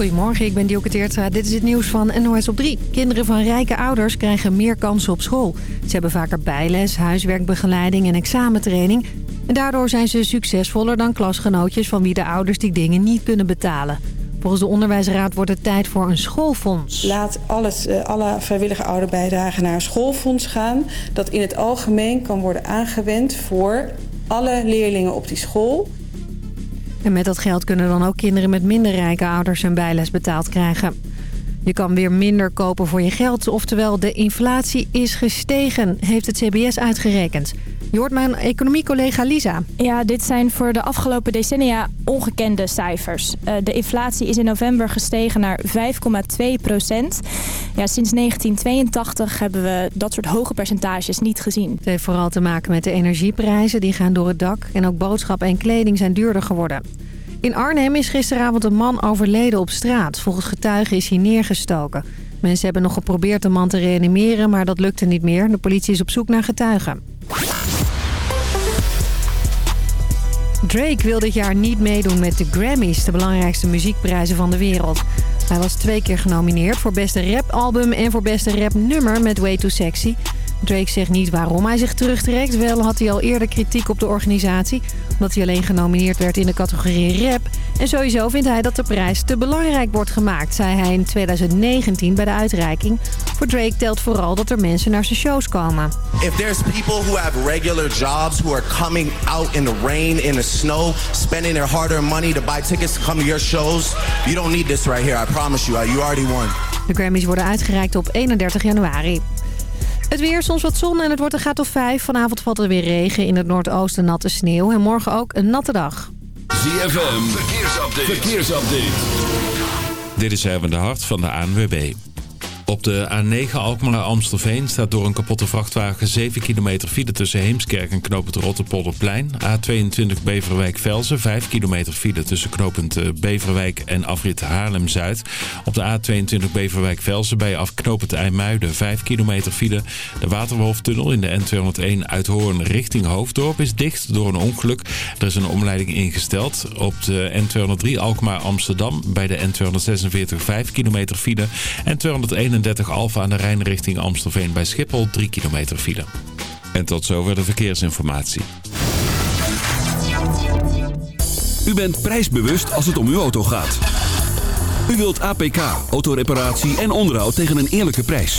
Goedemorgen, ik ben Dielke Teertra. Dit is het nieuws van NOS op 3. Kinderen van rijke ouders krijgen meer kansen op school. Ze hebben vaker bijles, huiswerkbegeleiding en examentraining. En daardoor zijn ze succesvoller dan klasgenootjes van wie de ouders die dingen niet kunnen betalen. Volgens de Onderwijsraad wordt het tijd voor een schoolfonds. Laat alles, eh, alle vrijwillige ouderbijdragen naar een schoolfonds gaan. Dat in het algemeen kan worden aangewend voor alle leerlingen op die school. En met dat geld kunnen dan ook kinderen met minder rijke ouders hun bijles betaald krijgen. Je kan weer minder kopen voor je geld, oftewel de inflatie is gestegen, heeft het CBS uitgerekend. Je hoort mijn economiecollega Lisa. Ja, dit zijn voor de afgelopen decennia ongekende cijfers. Uh, de inflatie is in november gestegen naar 5,2 procent. Ja, sinds 1982 hebben we dat soort hoge percentages niet gezien. Het heeft vooral te maken met de energieprijzen. Die gaan door het dak. En ook boodschappen en kleding zijn duurder geworden. In Arnhem is gisteravond een man overleden op straat. Volgens getuigen is hij neergestoken. Mensen hebben nog geprobeerd de man te reanimeren, maar dat lukte niet meer. De politie is op zoek naar getuigen. Drake wil dit jaar niet meedoen met de Grammys, de belangrijkste muziekprijzen van de wereld. Hij was twee keer genomineerd voor beste rapalbum en voor beste rapnummer met Way Too Sexy. Drake zegt niet waarom hij zich terugtrekt. Wel had hij al eerder kritiek op de organisatie. Omdat hij alleen genomineerd werd in de categorie rap. En sowieso vindt hij dat de prijs te belangrijk wordt gemaakt, zei hij in 2019 bij de uitreiking. Voor Drake telt vooral dat er mensen naar zijn shows komen. If there's people who have regular jobs who are coming out in the rain, in the snow, spending their hard-earned money to buy tickets to come to your shows, you don't need this right here. I promise you, you already won. De Grammys worden uitgereikt op 31 januari. Het weer, soms wat zon en het wordt een graad of 5. Vanavond valt er weer regen, in het noordoosten natte sneeuw. En morgen ook een natte dag. ZFM, verkeersupdate. verkeersupdate. Dit is even de hart van de ANWB. Op de A9 Alkmaar naar Amstelveen staat door een kapotte vrachtwagen 7 kilometer file tussen Heemskerk en knooppunt Rotterpolderplein. A22 Beverwijk-Velzen 5 kilometer file tussen knooppunt eh, Beverwijk en afrit Haarlem-Zuid. Op de A22 Beverwijk-Velzen bij afknopend IJmuiden 5 kilometer file. De Waterhoofdtunnel in de N201 uit Hoorn richting Hoofddorp is dicht door een ongeluk. Er is een omleiding ingesteld. Op de N203 Alkmaar-Amsterdam bij de N246 5 kilometer file. En 201 31 Alfa aan de Rijn richting Amstelveen bij Schiphol 3 kilometer file. En tot zover de verkeersinformatie. U bent prijsbewust als het om uw auto gaat. U wilt APK, autoreparatie en onderhoud tegen een eerlijke prijs.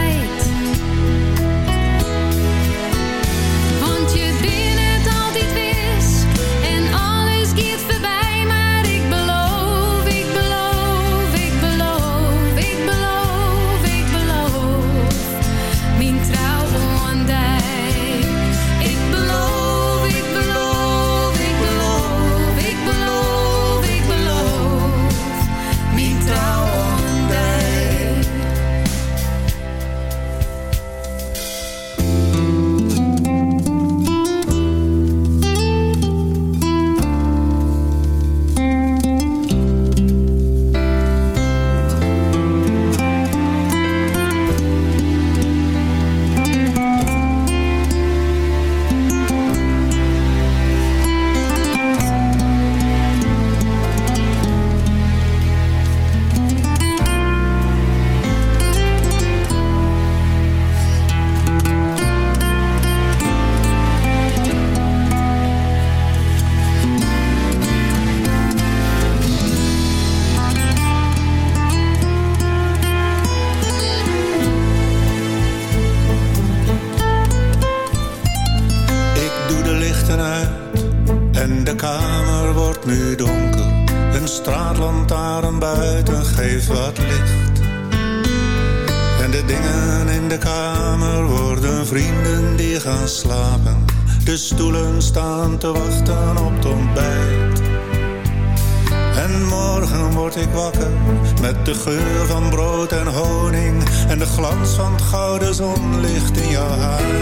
geur van brood en honing en de glans van het gouden zonlicht in jouw haar.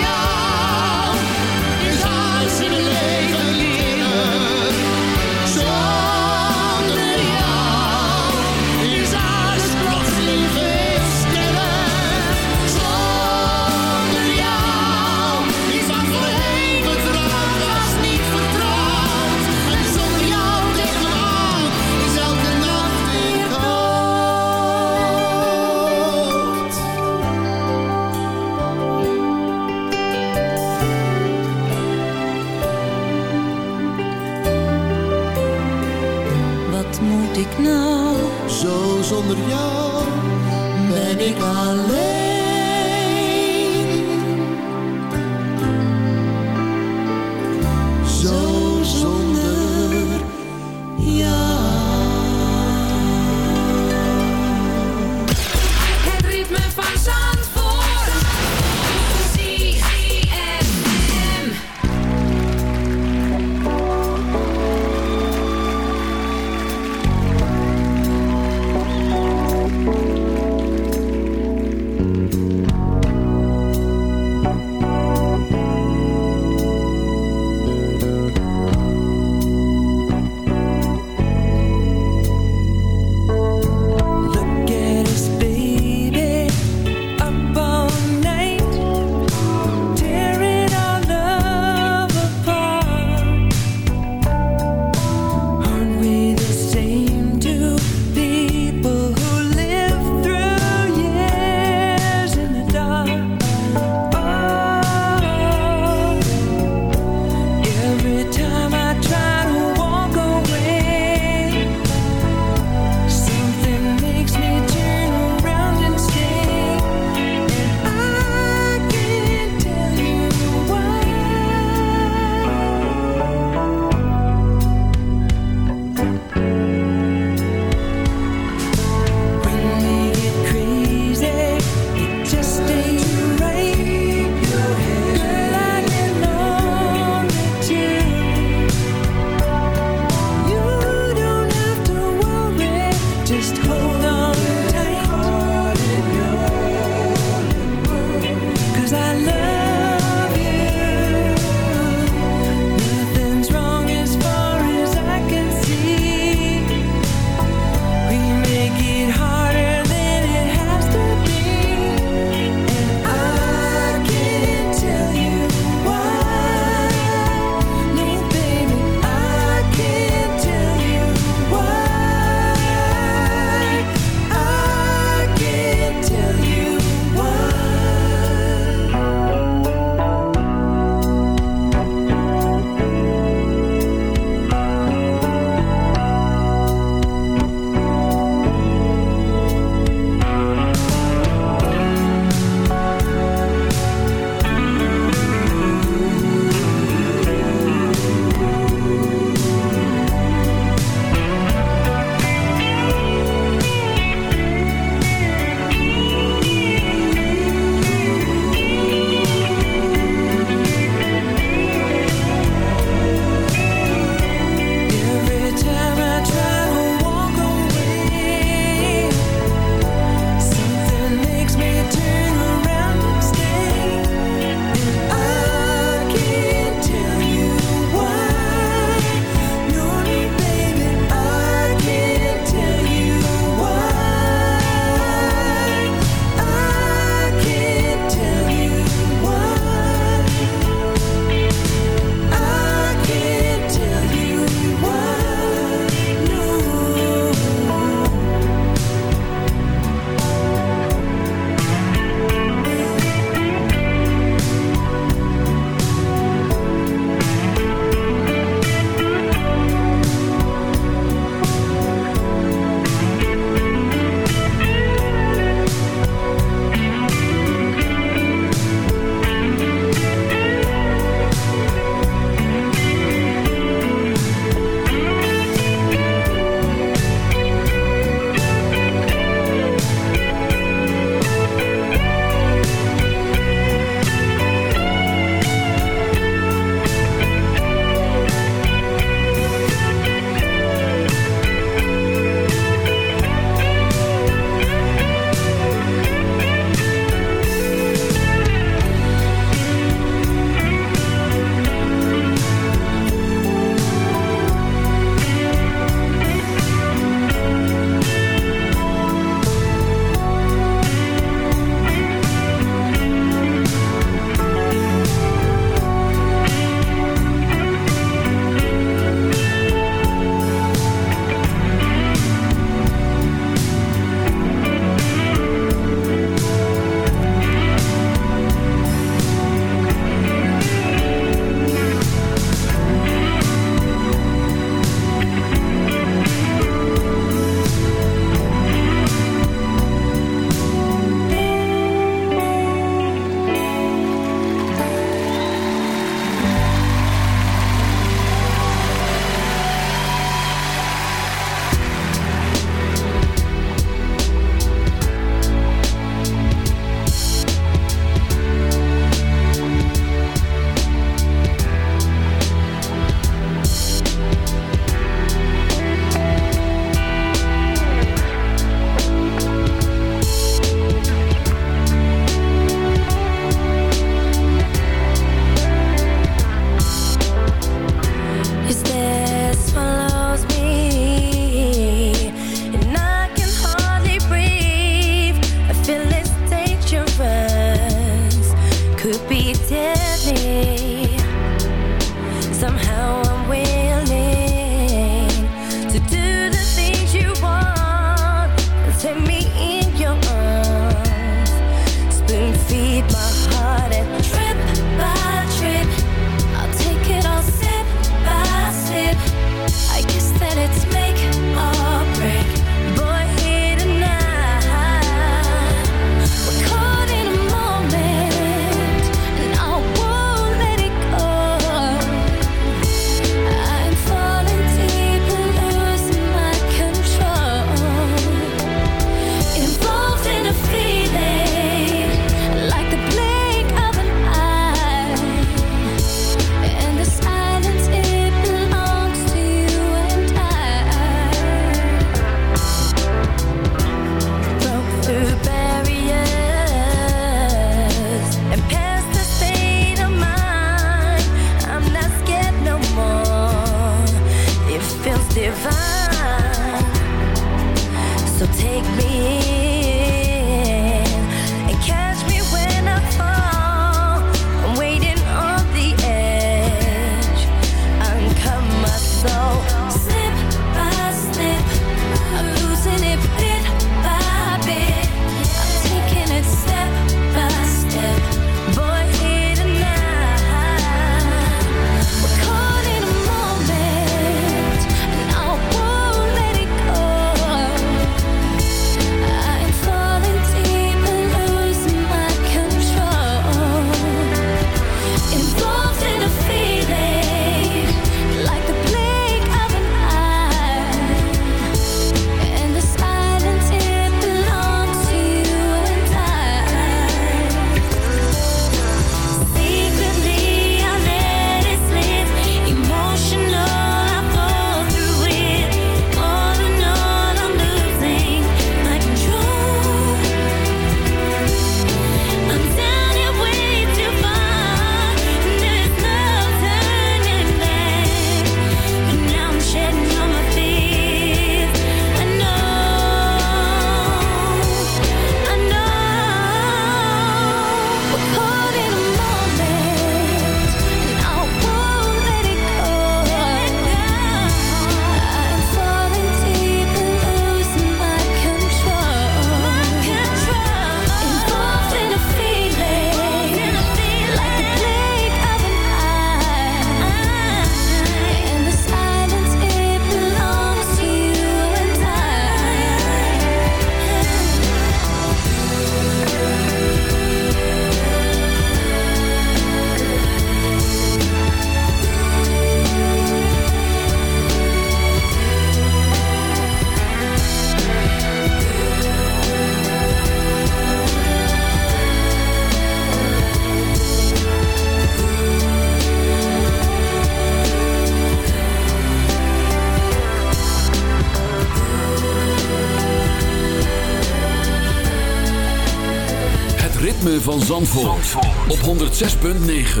van Zandvoort, op 106.9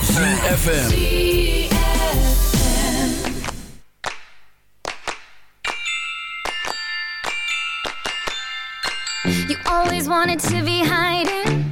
CFFM You always wanted to be hiding.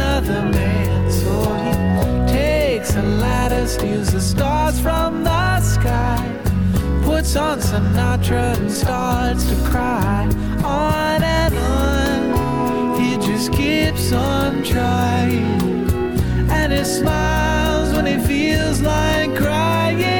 another man. So he takes a lattice, steals the stars from the sky, puts on Sinatra and starts to cry. On and on, he just keeps on trying, and he smiles when he feels like crying.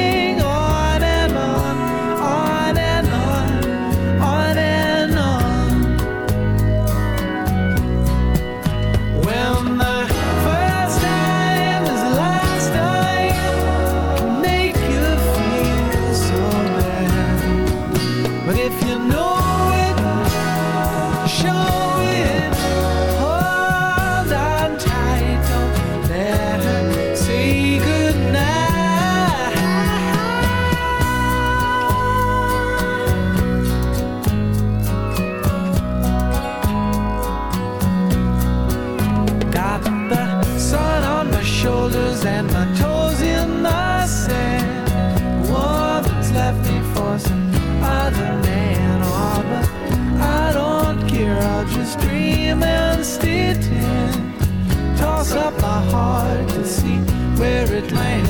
plane.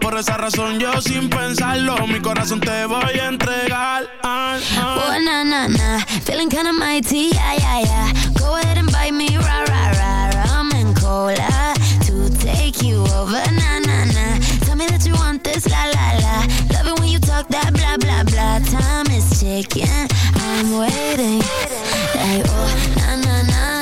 Por esa razón yo sin pensarlo, mi corazón te voy a entregar. Ah, ah. Oh, na, na, na. Feeling kinda mighty, yeah, yeah, yeah. Go ahead and bite me, rah, rah, rah. Rum and cola to take you over, na, na, na. Tell me that you want this, la, la, la. Love it when you talk that blah, blah, blah. Time is ticking, I'm waiting. Like, oh, na, na, na.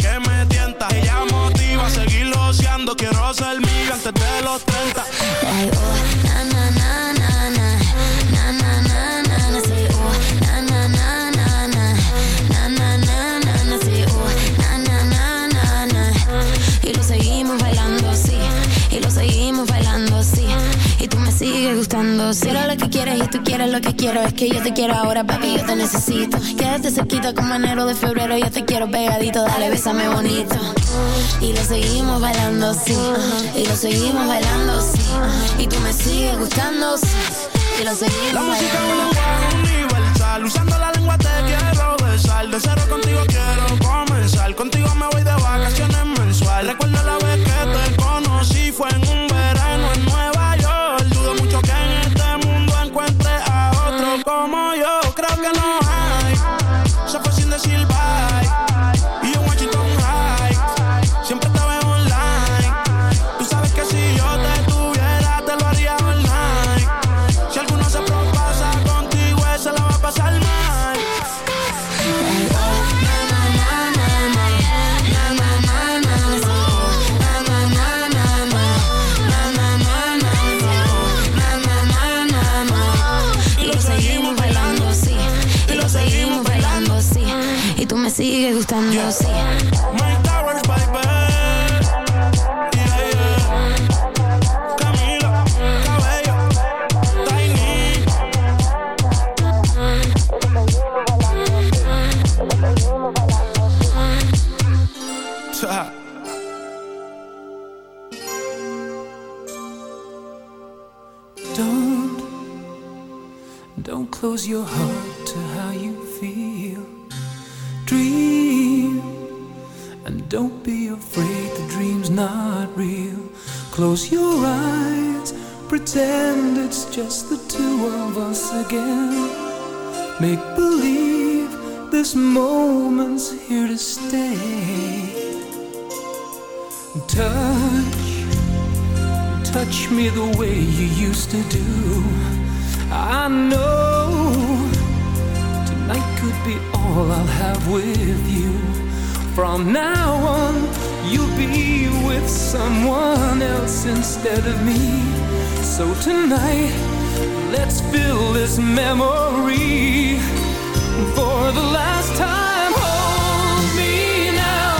up and sí. Quiero lo que quieres y tú quieres lo que quiero. Es que yo te quiero ahora, papi, yo te necesito. Quédate cerquita como enero de febrero. Yo te quiero pegadito, dale, bésame bonito. Y lo seguimos bailando, sí. Y lo seguimos bailando, sí. Y tú me sigues gustando, sí. Y lo seguimos La música es bailando. lenguaje universal. Usando la lengua te quiero besar. De cero contigo quiero comenzar. Contigo me of me. So tonight, let's fill this memory for the last time. Hold me now,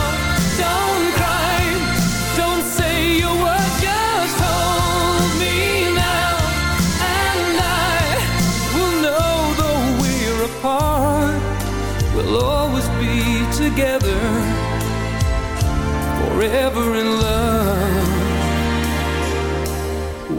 don't cry, don't say a word, just hold me now, and I will know though we're apart, we'll always be together, forever in love.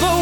number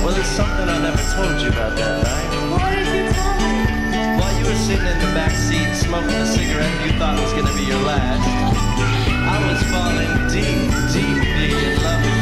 Well, there's something I never told you about that night. Why did you tell me? While you were sitting in the back seat smoking a cigarette you thought was gonna be your last, I was falling deep, deeply in love with you.